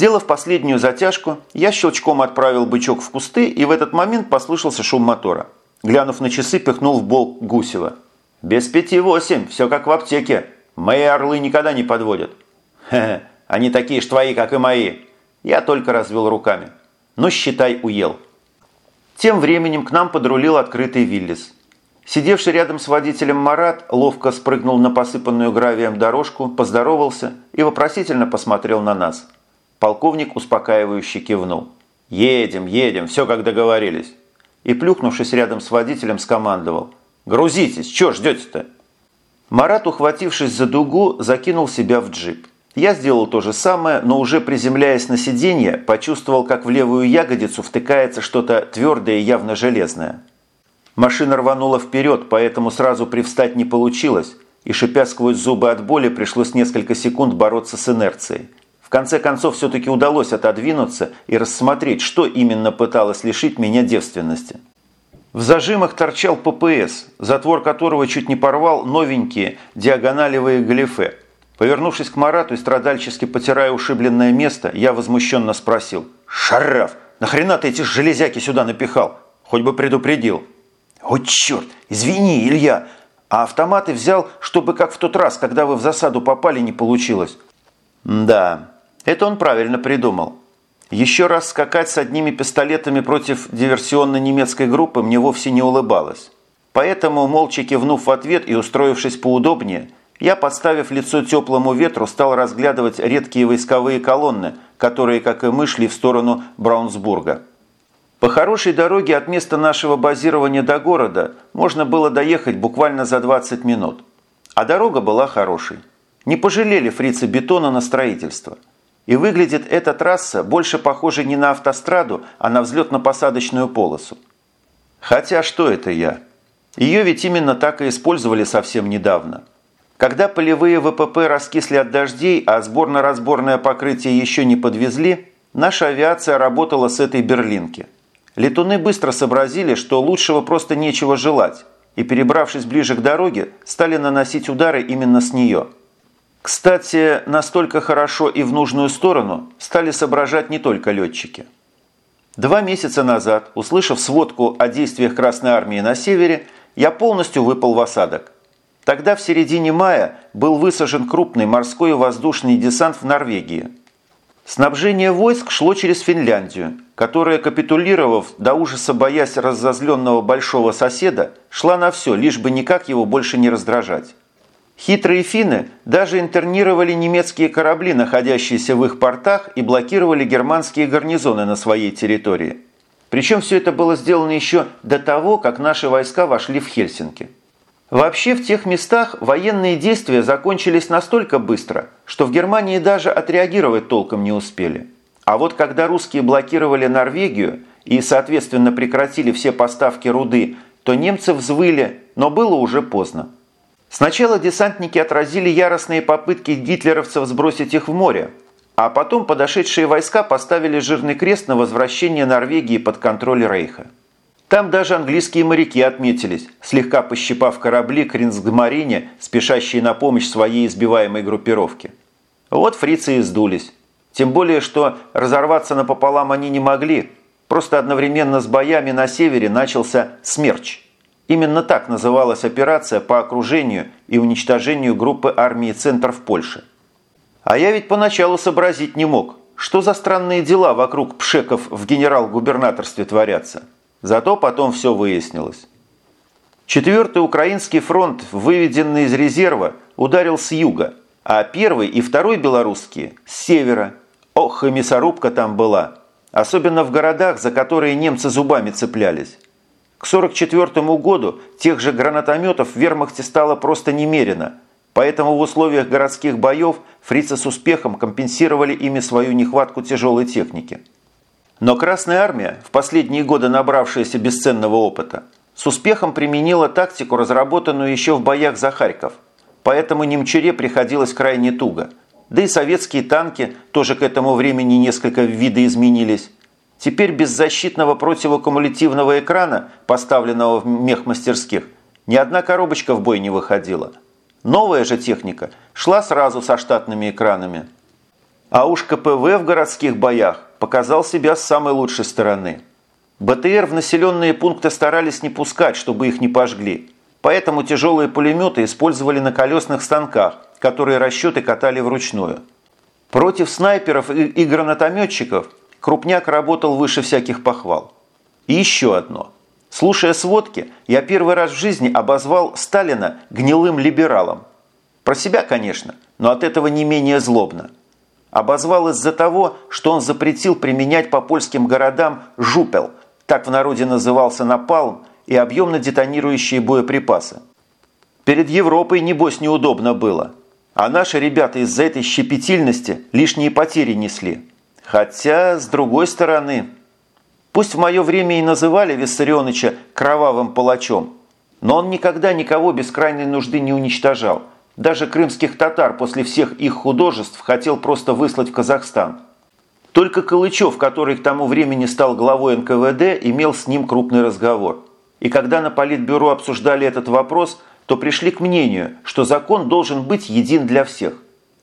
Сделав последнюю затяжку, я щелчком отправил бычок в кусты, и в этот момент послышался шум мотора. Глянув на часы, пихнул в бол Гусева. «Без пяти восемь, все как в аптеке. Мои орлы никогда не подводят». «Хе-хе, они такие ж твои, как и мои». Я только развел руками. «Ну, считай, уел». Тем временем к нам подрулил открытый Виллис. Сидевший рядом с водителем Марат ловко спрыгнул на посыпанную гравием дорожку, поздоровался и вопросительно посмотрел на нас – Полковник успокаивающе кивнул. «Едем, едем, все как договорились». И, плюхнувшись рядом с водителем, скомандовал. «Грузитесь, чего ждете-то?» Марат, ухватившись за дугу, закинул себя в джип. Я сделал то же самое, но уже приземляясь на сиденье, почувствовал, как в левую ягодицу втыкается что-то твердое и явно железное. Машина рванула вперед, поэтому сразу привстать не получилось, и, шипя сквозь зубы от боли, пришлось несколько секунд бороться с инерцией. Конце концов, все-таки удалось отодвинуться и рассмотреть, что именно пыталось лишить меня девственности. В зажимах торчал ППС, затвор которого чуть не порвал новенькие диагоналевые галифе. Повернувшись к Марату и страдальчески потирая ушибленное место, я возмущенно спросил. «Шараф, нахрена ты эти железяки сюда напихал? Хоть бы предупредил». «О, черт! Извини, Илья! А автоматы взял, чтобы как в тот раз, когда вы в засаду попали, не получилось». «Да, это он правильно придумал. Еще раз скакать с одними пистолетами против диверсионной немецкой группы мне вовсе не улыбалось. Поэтому, молча кивнув в ответ и устроившись поудобнее, я, подставив лицо теплому ветру, стал разглядывать редкие войсковые колонны, которые, как и мы, шли в сторону Браунсбурга. По хорошей дороге от места нашего базирования до города можно было доехать буквально за 20 минут. А дорога была хорошей. Не пожалели фрицы бетона на строительство – и выглядит эта трасса больше похожей не на автостраду, а на взлетно-посадочную полосу. Хотя что это я? Ее ведь именно так и использовали совсем недавно. Когда полевые ВПП раскисли от дождей, а сборно-разборное покрытие еще не подвезли, наша авиация работала с этой берлинки. Летуны быстро сообразили, что лучшего просто нечего желать, и, перебравшись ближе к дороге, стали наносить удары именно с нее – кстати, настолько хорошо и в нужную сторону стали соображать не только летчики. Два месяца назад, услышав сводку о действиях Красной Армии на севере, я полностью выпал в осадок. Тогда в середине мая был высажен крупный морской и воздушный десант в Норвегии. Снабжение войск шло через Финляндию, которая, капитулировав до ужаса боясь разозленного большого соседа, шла на все, лишь бы никак его больше не раздражать. Хитрые финны даже интернировали немецкие корабли, находящиеся в их портах, и блокировали германские гарнизоны на своей территории. Причем все это было сделано еще до того, как наши войска вошли в Хельсинки. Вообще в тех местах военные действия закончились настолько быстро, что в Германии даже отреагировать толком не успели. А вот когда русские блокировали Норвегию и, соответственно, прекратили все поставки руды, то немцы взвыли, но было уже поздно. Сначала десантники отразили яростные попытки гитлеровцев сбросить их в море, а потом подошедшие войска поставили жирный крест на возвращение Норвегии под контроль Рейха. Там даже английские моряки отметились, слегка пощипав корабли Кринсгмарине, спешащие на помощь своей избиваемой группировке. Вот фрицы и сдулись. Тем более, что разорваться напополам они не могли. Просто одновременно с боями на севере начался «Смерч». Именно так называлась операция по окружению и уничтожению группы армии «Центр» в Польше. А я ведь поначалу сообразить не мог, что за странные дела вокруг пшеков в генерал-губернаторстве творятся. Зато потом все выяснилось. Четвертый украинский фронт, выведенный из резерва, ударил с юга, а первый и второй белорусские – с севера. Ох, и мясорубка там была. Особенно в городах, за которые немцы зубами цеплялись. К 1944 году тех же гранатометов в вермахте стало просто немерено, поэтому в условиях городских боев фрицы с успехом компенсировали ими свою нехватку тяжелой техники. Но Красная Армия, в последние годы набравшаяся бесценного опыта, с успехом применила тактику, разработанную еще в боях за Харьков, поэтому немчуре приходилось крайне туго. Да и советские танки тоже к этому времени несколько видоизменились. Теперь без защитного противокумулятивного экрана, поставленного в мехмастерских, ни одна коробочка в бой не выходила. Новая же техника шла сразу со штатными экранами. А уж КПВ в городских боях показал себя с самой лучшей стороны. БТР в населенные пункты старались не пускать, чтобы их не пожгли. Поэтому тяжелые пулеметы использовали на колесных станках, которые расчеты катали вручную. Против снайперов и гранатометчиков крупняк работал выше всяких похвал. И еще одно. Слушая сводки, я первый раз в жизни обозвал Сталина гнилым либералом. Про себя, конечно, но от этого не менее злобно. Обозвал из-за того, что он запретил применять по польским городам «жупел», так в народе назывался напалм, и объемно детонирующие боеприпасы. Перед Европой, небось, неудобно было. А наши ребята из-за этой щепетильности лишние потери несли. Хотя, с другой стороны, пусть в мое время и называли Виссарионовича кровавым палачом, но он никогда никого без крайней нужды не уничтожал – даже крымских татар после всех их художеств хотел просто выслать в Казахстан. Только Калычев, который к тому времени стал главой НКВД, имел с ним крупный разговор. И когда на Политбюро обсуждали этот вопрос, то пришли к мнению, что закон должен быть един для всех.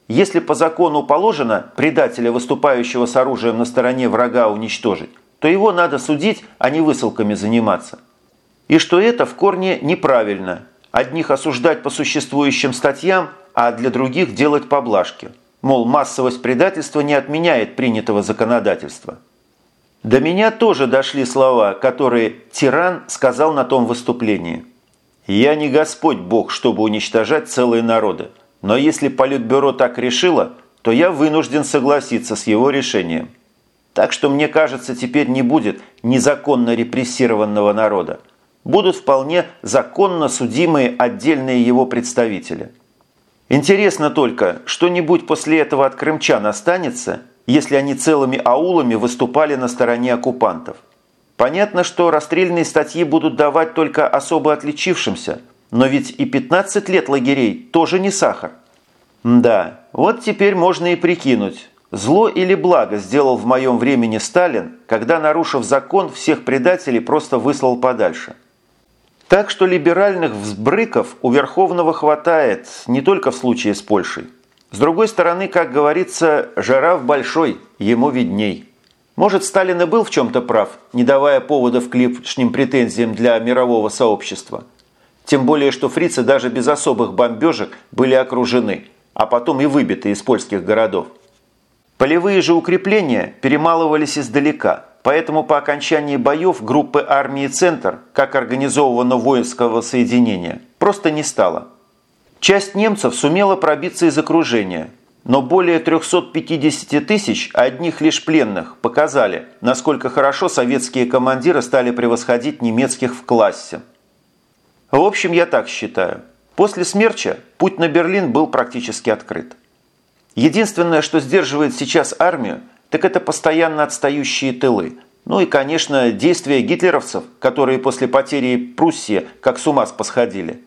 Если по закону положено предателя, выступающего с оружием на стороне врага, уничтожить, то его надо судить, а не высылками заниматься. И что это в корне неправильно – Одних осуждать по существующим статьям, а для других делать поблажки. Мол, массовость предательства не отменяет принятого законодательства. До меня тоже дошли слова, которые тиран сказал на том выступлении. «Я не Господь Бог, чтобы уничтожать целые народы, но если Политбюро так решило, то я вынужден согласиться с его решением. Так что, мне кажется, теперь не будет незаконно репрессированного народа будут вполне законно судимые отдельные его представители. Интересно только, что-нибудь после этого от крымчан останется, если они целыми аулами выступали на стороне оккупантов. Понятно, что расстрельные статьи будут давать только особо отличившимся, но ведь и 15 лет лагерей тоже не сахар. Да, вот теперь можно и прикинуть, зло или благо сделал в моем времени Сталин, когда, нарушив закон, всех предателей просто выслал подальше – так что либеральных взбрыков у Верховного хватает не только в случае с Польшей. С другой стороны, как говорится, жираф большой, ему видней. Может, Сталин и был в чем-то прав, не давая поводов к лишним претензиям для мирового сообщества. Тем более, что фрицы даже без особых бомбежек были окружены, а потом и выбиты из польских городов. Полевые же укрепления перемалывались издалека – Поэтому по окончании боев группы армии «Центр», как организованного воинского соединения, просто не стало. Часть немцев сумела пробиться из окружения, но более 350 тысяч одних лишь пленных показали, насколько хорошо советские командиры стали превосходить немецких в классе. В общем, я так считаю. После смерча путь на Берлин был практически открыт. Единственное, что сдерживает сейчас армию – так это постоянно отстающие тылы. Ну и, конечно, действия гитлеровцев, которые после потери Пруссии как с ума посходили.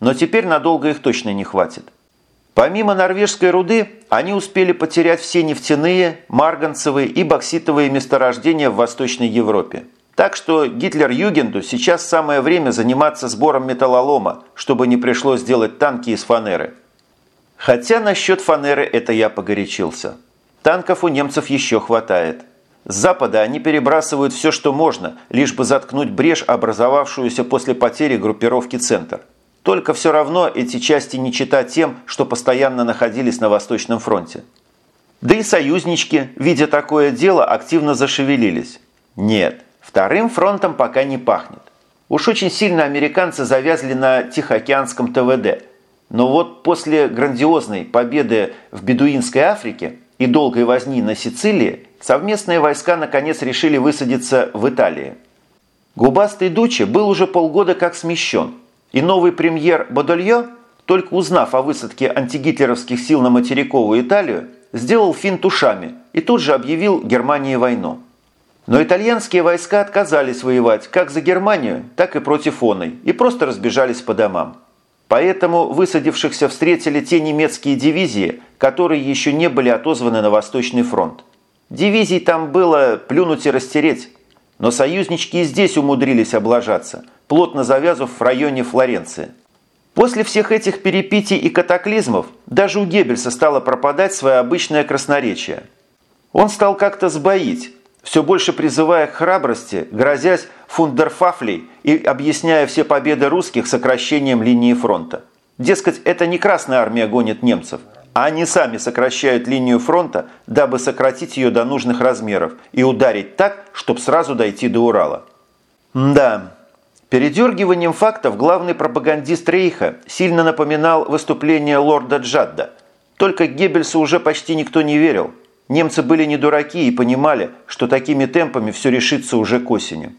Но теперь надолго их точно не хватит. Помимо норвежской руды, они успели потерять все нефтяные, марганцевые и бокситовые месторождения в Восточной Европе. Так что Гитлер-Югенду сейчас самое время заниматься сбором металлолома, чтобы не пришлось делать танки из фанеры. Хотя насчет фанеры это я погорячился. Танков у немцев еще хватает. С запада они перебрасывают все, что можно, лишь бы заткнуть брешь, образовавшуюся после потери группировки «Центр». Только все равно эти части не чита тем, что постоянно находились на Восточном фронте. Да и союзнички, видя такое дело, активно зашевелились. Нет, вторым фронтом пока не пахнет. Уж очень сильно американцы завязли на Тихоокеанском ТВД. Но вот после грандиозной победы в Бедуинской Африке и долгой возни на Сицилии совместные войска наконец решили высадиться в Италии. Губастый Дучи был уже полгода как смещен, и новый премьер Бодолье, только узнав о высадке антигитлеровских сил на материковую Италию, сделал финт ушами и тут же объявил Германии войну. Но итальянские войска отказались воевать как за Германию, так и против Оной и просто разбежались по домам. Поэтому высадившихся встретили те немецкие дивизии, которые еще не были отозваны на Восточный фронт. Дивизий там было плюнуть и растереть. Но союзнички и здесь умудрились облажаться, плотно завязав в районе Флоренции. После всех этих перипетий и катаклизмов даже у Геббельса стало пропадать свое обычное красноречие. Он стал как-то сбоить, все больше призывая к храбрости, грозясь фундерфафлей и объясняя все победы русских сокращением линии фронта. Дескать, это не Красная Армия гонит немцев, а они сами сокращают линию фронта, дабы сократить ее до нужных размеров и ударить так, чтобы сразу дойти до Урала. Да, Передергиванием фактов главный пропагандист Рейха сильно напоминал выступление лорда Джадда. Только Геббельсу уже почти никто не верил. Немцы были не дураки и понимали, что такими темпами все решится уже к осени.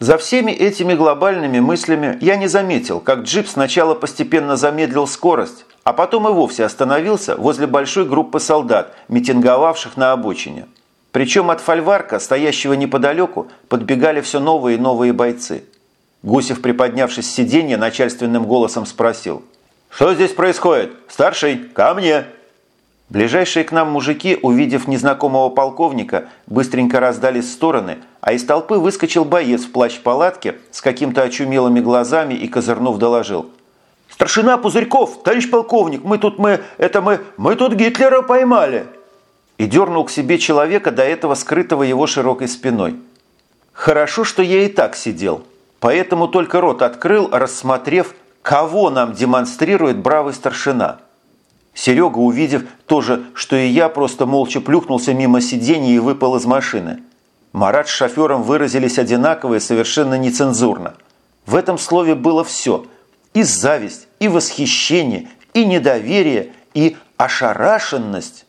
За всеми этими глобальными мыслями я не заметил, как джип сначала постепенно замедлил скорость, а потом и вовсе остановился возле большой группы солдат, митинговавших на обочине. Причем от фольварка, стоящего неподалеку, подбегали все новые и новые бойцы – Гусев, приподнявшись с сиденья, начальственным голосом спросил. «Что здесь происходит? Старший, ко мне!» Ближайшие к нам мужики, увидев незнакомого полковника, быстренько раздались в стороны, а из толпы выскочил боец в плащ-палатке с каким-то очумелыми глазами и, козырнув, доложил. «Старшина Пузырьков, товарищ полковник, мы тут, мы, это мы, мы тут Гитлера поймали!» И дернул к себе человека, до этого скрытого его широкой спиной. «Хорошо, что я и так сидел». Поэтому только рот открыл, рассмотрев, кого нам демонстрирует бравый старшина. Серега, увидев то же, что и я, просто молча плюхнулся мимо сиденья и выпал из машины. Марат с шофером выразились одинаково и совершенно нецензурно. В этом слове было все. И зависть, и восхищение, и недоверие, и ошарашенность.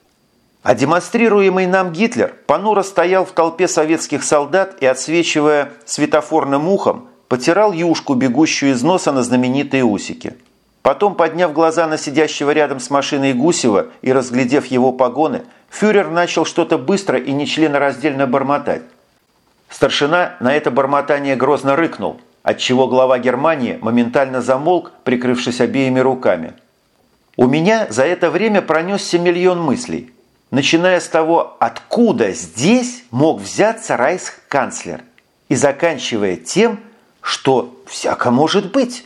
А демонстрируемый нам Гитлер понуро стоял в толпе советских солдат и, отсвечивая светофорным ухом, потирал юшку, бегущую из носа на знаменитые усики. Потом, подняв глаза на сидящего рядом с машиной Гусева и разглядев его погоны, фюрер начал что-то быстро и нечленораздельно бормотать. Старшина на это бормотание грозно рыкнул, отчего глава Германии моментально замолк, прикрывшись обеими руками. У меня за это время пронесся миллион мыслей, начиная с того, откуда здесь мог взяться райс-канцлер, и заканчивая тем, что всяко может быть.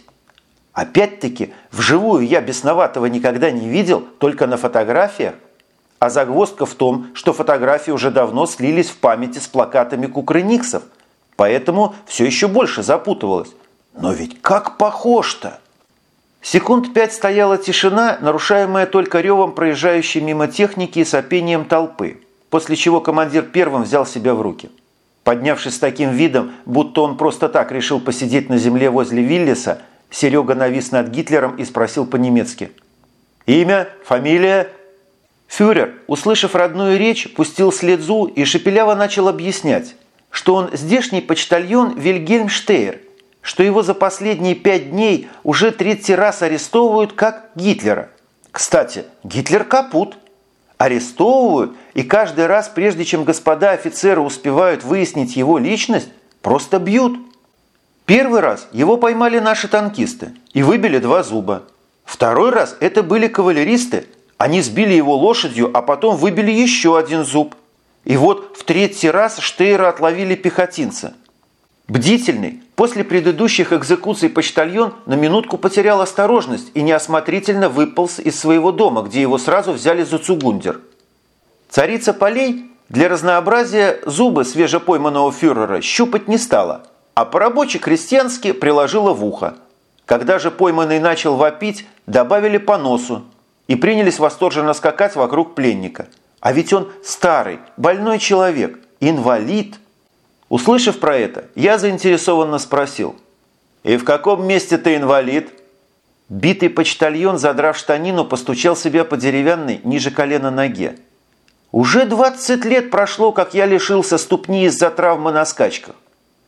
Опять-таки, вживую я бесноватого никогда не видел, только на фотографиях. А загвоздка в том, что фотографии уже давно слились в памяти с плакатами кукрыниксов, поэтому все еще больше запутывалось. Но ведь как похож-то! Секунд пять стояла тишина, нарушаемая только ревом проезжающей мимо техники и сопением толпы, после чего командир первым взял себя в руки – Поднявшись с таким видом, будто он просто так решил посидеть на земле возле Виллиса, Серега навис над Гитлером и спросил по-немецки. «Имя? Фамилия?» Фюрер, услышав родную речь, пустил слезу и шепеляво начал объяснять, что он здешний почтальон Вильгельм Штейр, что его за последние пять дней уже третий раз арестовывают как Гитлера. Кстати, Гитлер капут – арестовывают, и каждый раз, прежде чем господа офицеры успевают выяснить его личность, просто бьют. Первый раз его поймали наши танкисты и выбили два зуба. Второй раз это были кавалеристы. Они сбили его лошадью, а потом выбили еще один зуб. И вот в третий раз Штейра отловили пехотинца. Бдительный, после предыдущих экзекуций почтальон на минутку потерял осторожность и неосмотрительно выполз из своего дома, где его сразу взяли за цугундер. Царица полей для разнообразия зубы свежепойманного фюрера щупать не стала, а по-рабоче-крестьянски приложила в ухо. Когда же пойманный начал вопить, добавили по носу и принялись восторженно скакать вокруг пленника. А ведь он старый, больной человек, инвалид – Услышав про это, я заинтересованно спросил. «И в каком месте ты инвалид?» Битый почтальон, задрав штанину, постучал себя по деревянной ниже колена ноге. «Уже 20 лет прошло, как я лишился ступни из-за травмы на скачках.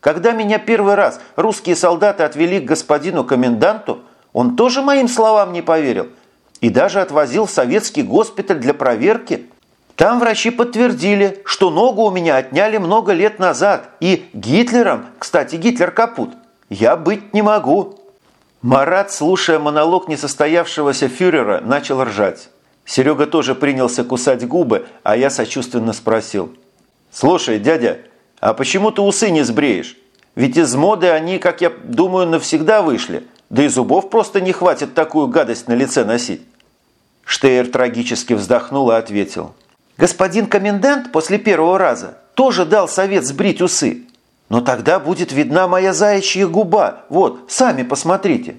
Когда меня первый раз русские солдаты отвели к господину коменданту, он тоже моим словам не поверил и даже отвозил в советский госпиталь для проверки – там врачи подтвердили, что ногу у меня отняли много лет назад. И Гитлером, кстати, Гитлер капут, я быть не могу». Марат, слушая монолог несостоявшегося фюрера, начал ржать. Серега тоже принялся кусать губы, а я сочувственно спросил. «Слушай, дядя, а почему ты усы не сбреешь? Ведь из моды они, как я думаю, навсегда вышли. Да и зубов просто не хватит такую гадость на лице носить. Штейр трагически вздохнул и ответил. Господин комендант после первого раза тоже дал совет сбрить усы. Но тогда будет видна моя заячья губа. Вот, сами посмотрите.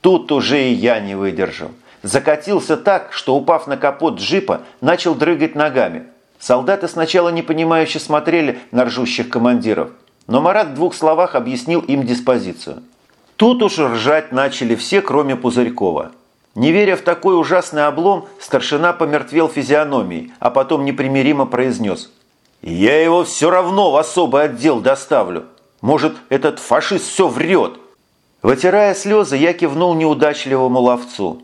Тут уже и я не выдержал. Закатился так, что, упав на капот джипа, начал дрыгать ногами. Солдаты сначала непонимающе смотрели на ржущих командиров, но Марат в двух словах объяснил им диспозицию. Тут уж ржать начали все, кроме Пузырькова. Не веря в такой ужасный облом, старшина помертвел физиономией, а потом непримиримо произнес. «Я его все равно в особый отдел доставлю. Может, этот фашист все врет?» Вытирая слезы, я кивнул неудачливому ловцу.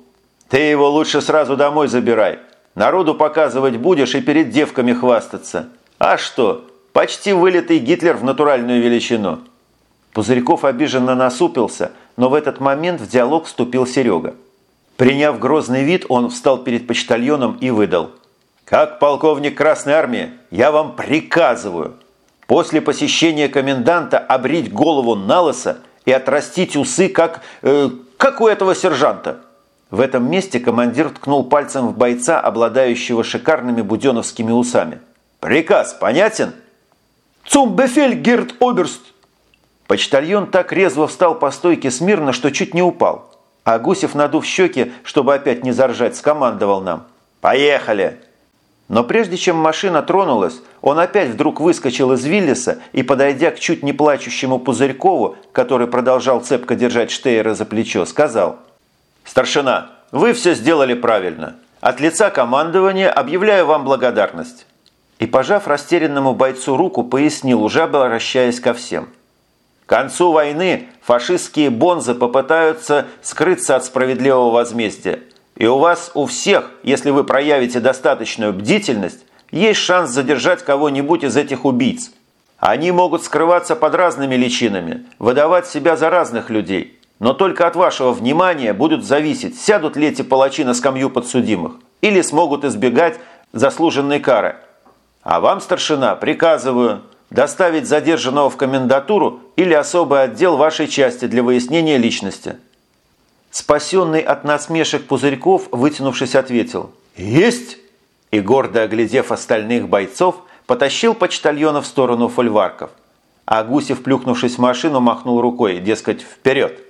«Ты его лучше сразу домой забирай. Народу показывать будешь и перед девками хвастаться. А что, почти вылитый Гитлер в натуральную величину». Пузырьков обиженно насупился, но в этот момент в диалог вступил Серега. Приняв грозный вид, он встал перед почтальоном и выдал. «Как полковник Красной Армии, я вам приказываю после посещения коменданта обрить голову на лысо и отрастить усы, как, э, как у этого сержанта». В этом месте командир ткнул пальцем в бойца, обладающего шикарными буденовскими усами. «Приказ понятен?» «Цум бефель, Герд Оберст!» Почтальон так резво встал по стойке смирно, что чуть не упал. А Гусев, надув щеки, чтобы опять не заржать, скомандовал нам. «Поехали!» Но прежде чем машина тронулась, он опять вдруг выскочил из Виллиса и, подойдя к чуть не плачущему Пузырькову, который продолжал цепко держать Штейера за плечо, сказал «Старшина, вы все сделали правильно. От лица командования объявляю вам благодарность». И, пожав растерянному бойцу руку, пояснил, уже обращаясь ко всем. К концу войны фашистские бонзы попытаются скрыться от справедливого возмездия – и у вас у всех, если вы проявите достаточную бдительность, есть шанс задержать кого-нибудь из этих убийц. Они могут скрываться под разными личинами, выдавать себя за разных людей. Но только от вашего внимания будут зависеть, сядут ли эти палачи на скамью подсудимых или смогут избегать заслуженной кары. А вам, старшина, приказываю доставить задержанного в комендатуру или особый отдел вашей части для выяснения личности. Спасенный от насмешек Пузырьков, вытянувшись, ответил «Есть!» и, гордо оглядев остальных бойцов, потащил почтальона в сторону фольварков. А Гусев, плюхнувшись в машину, махнул рукой, дескать, вперед.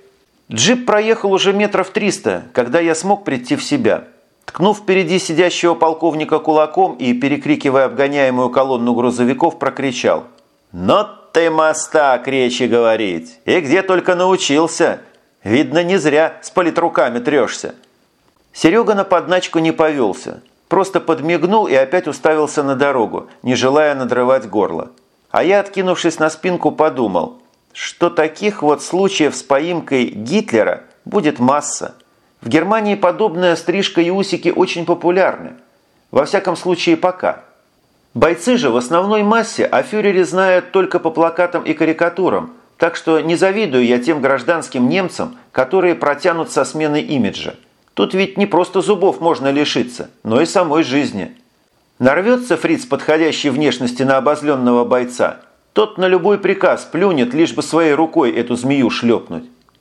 Джип проехал уже метров триста, когда я смог прийти в себя. Ткнув впереди сидящего полковника кулаком и перекрикивая обгоняемую колонну грузовиков, прокричал «Но ты мастак речи говорить! И где только научился! Видно, не зря с политруками трешься. Серега на подначку не повелся. Просто подмигнул и опять уставился на дорогу, не желая надрывать горло. А я, откинувшись на спинку, подумал, что таких вот случаев с поимкой Гитлера будет масса. В Германии подобная стрижка и усики очень популярны. Во всяком случае, пока. Бойцы же в основной массе о фюрере знают только по плакатам и карикатурам, так что не завидую я тем гражданским немцам, которые протянут со сменой имиджа. Тут ведь не просто зубов можно лишиться, но и самой жизни. Нарвется фриц подходящей внешности на обозленного бойца, тот на любой приказ плюнет, лишь бы своей рукой эту змею шлепнуть.